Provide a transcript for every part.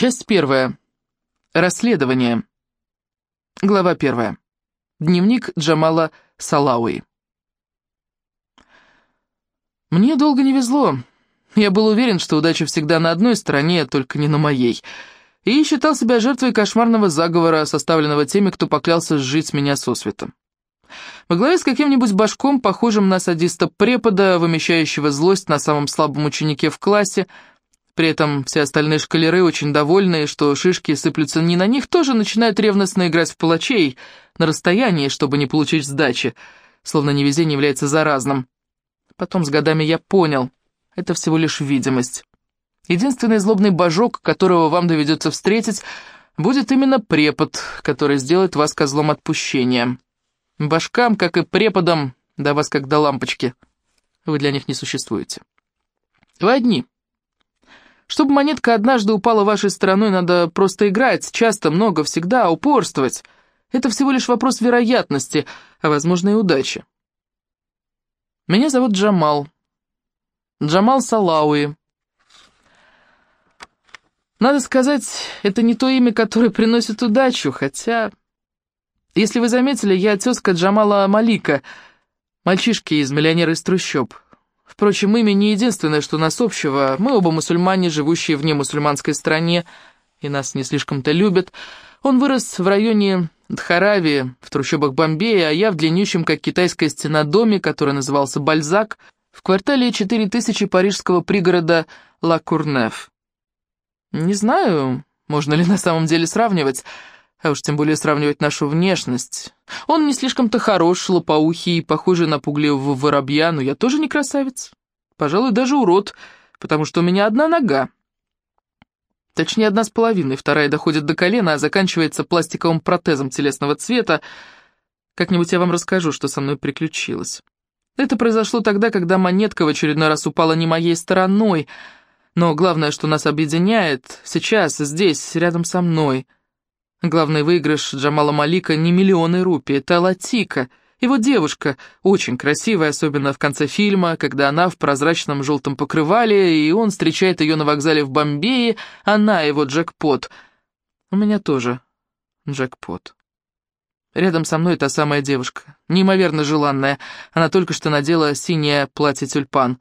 Часть первая. Расследование. Глава первая. Дневник Джамала Салауи. Мне долго не везло. Я был уверен, что удача всегда на одной стороне, только не на моей. И считал себя жертвой кошмарного заговора, составленного теми, кто поклялся сжить меня сосветом. Во главе с каким-нибудь башком, похожим на садиста-препода, вымещающего злость на самом слабом ученике в классе, при этом все остальные шкалеры, очень довольные, что шишки сыплются не на них, тоже начинают ревностно играть в палачей на расстоянии, чтобы не получить сдачи, словно невезение является заразным. Потом с годами я понял, это всего лишь видимость. Единственный злобный божок, которого вам доведется встретить, будет именно препод, который сделает вас козлом отпущения. Башкам, как и преподам, до вас как до лампочки. Вы для них не существуете. Вы одни. Чтобы монетка однажды упала вашей стороной, надо просто играть, часто, много, всегда, упорствовать. Это всего лишь вопрос вероятности, а, возможно, и удачи. Меня зовут Джамал. Джамал Салауи. Надо сказать, это не то имя, которое приносит удачу, хотя... Если вы заметили, я тезка Джамала Малика, мальчишки из «Миллионера из трущоб». Впрочем, имя не единственное, что нас общего. Мы оба мусульмане, живущие в немусульманской стране, и нас не слишком-то любят. Он вырос в районе Дхарави, в трущобах Бомбея, а я в длиннющем, как китайская стена, доме, который назывался Бальзак, в квартале 4000 парижского пригорода Ла-Курнеф. Не знаю, можно ли на самом деле сравнивать, а уж тем более сравнивать нашу внешность. Он не слишком-то хорош, лопоухий и похожий на пугливого воробья, но я тоже не красавец. Пожалуй, даже урод, потому что у меня одна нога. Точнее, одна с половиной, вторая доходит до колена, а заканчивается пластиковым протезом телесного цвета. Как-нибудь я вам расскажу, что со мной приключилось. Это произошло тогда, когда монетка в очередной раз упала не моей стороной, но главное, что нас объединяет, сейчас, здесь, рядом со мной — Главный выигрыш Джамала Малика не миллионы рупий, это Латика, его девушка, очень красивая, особенно в конце фильма, когда она в прозрачном желтом покрывале, и он встречает ее на вокзале в Бомбее, она его джекпот. У меня тоже джекпот. Рядом со мной та самая девушка, неимоверно желанная. Она только что надела синее платье-тюльпан.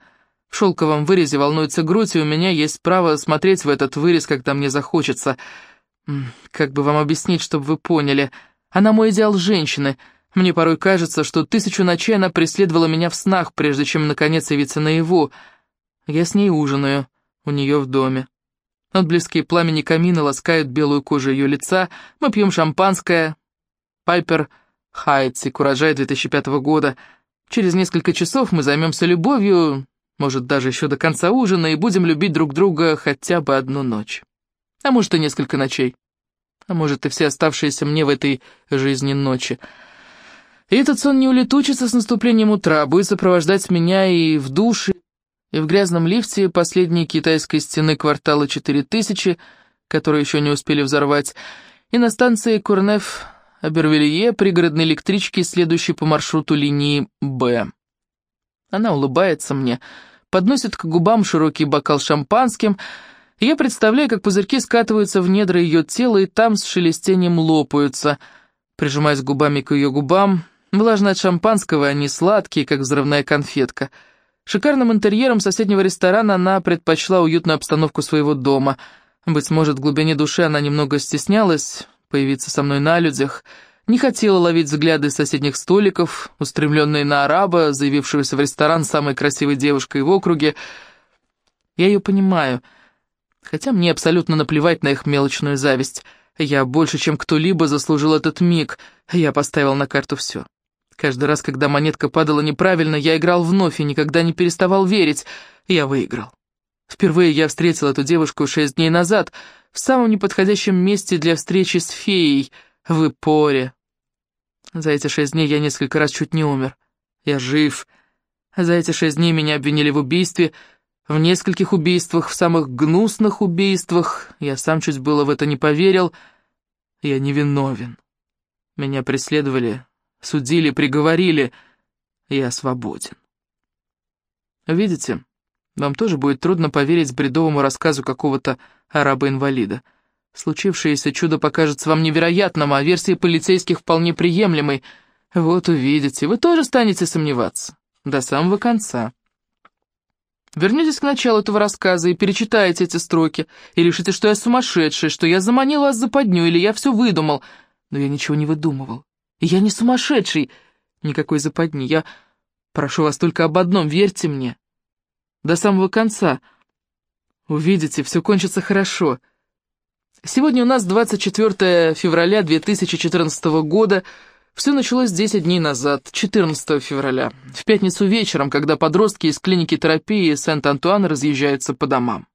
В шелковом вырезе волнуется грудь, и у меня есть право смотреть в этот вырез, когда мне захочется — как бы вам объяснить, чтобы вы поняли? Она мой идеал женщины. Мне порой кажется, что тысячу ночей она преследовала меня в снах, прежде чем, наконец, явиться наяву. Я с ней ужинаю, у нее в доме. Отблески пламени камина ласкают белую кожу ее лица, мы пьем шампанское. Пайпер Хайтсик, урожай 2005 года. Через несколько часов мы займемся любовью, может, даже еще до конца ужина, и будем любить друг друга хотя бы одну ночь а может и несколько ночей, а может и все оставшиеся мне в этой жизни ночи. И этот сон не улетучится с наступлением утра, будет сопровождать меня и в душе, и в грязном лифте последней китайской стены квартала 4000, которые еще не успели взорвать, и на станции Курнеф Абервилье пригородной электрички, следующей по маршруту линии «Б». Она улыбается мне, подносит к губам широкий бокал шампанским — я представляю, как пузырьки скатываются в недра ее тела и там с шелестением лопаются. Прижимаясь губами к ее губам, влажные от шампанского, они сладкие, как взрывная конфетка. Шикарным интерьером соседнего ресторана она предпочла уютную обстановку своего дома. Быть может, в глубине души она немного стеснялась появиться со мной на людях, не хотела ловить взгляды соседних столиков, устремленные на араба, заявившегося в ресторан самой красивой девушкой в округе. Я ее понимаю — Хотя мне абсолютно наплевать на их мелочную зависть. Я больше, чем кто-либо заслужил этот миг. Я поставил на карту все. Каждый раз, когда монетка падала неправильно, я играл вновь и никогда не переставал верить. Я выиграл. Впервые я встретил эту девушку шесть дней назад, в самом неподходящем месте для встречи с феей, в Ипоре. За эти шесть дней я несколько раз чуть не умер. Я жив. За эти шесть дней меня обвинили в убийстве, в нескольких убийствах, в самых гнусных убийствах. Я сам чуть было в это не поверил. Я невиновен. Меня преследовали, судили, приговорили. Я свободен. Видите, вам тоже будет трудно поверить бредовому рассказу какого-то араба-инвалида. Случившееся чудо покажется вам невероятным, а версия полицейских вполне приемлемой. Вот увидите, вы тоже станете сомневаться. До самого конца. Вернитесь к началу этого рассказа и перечитайте эти строки, и решите, что я сумасшедший, что я заманил вас за подню, или я все выдумал. Но я ничего не выдумывал. И я не сумасшедший. Никакой западни. Я прошу вас только об одном, верьте мне. До самого конца. Увидите, все кончится хорошо. Сегодня у нас 24 февраля 2014 года. Все началось 10 дней назад, 14 февраля, в пятницу вечером, когда подростки из клиники терапии Сент-Антуан разъезжаются по домам.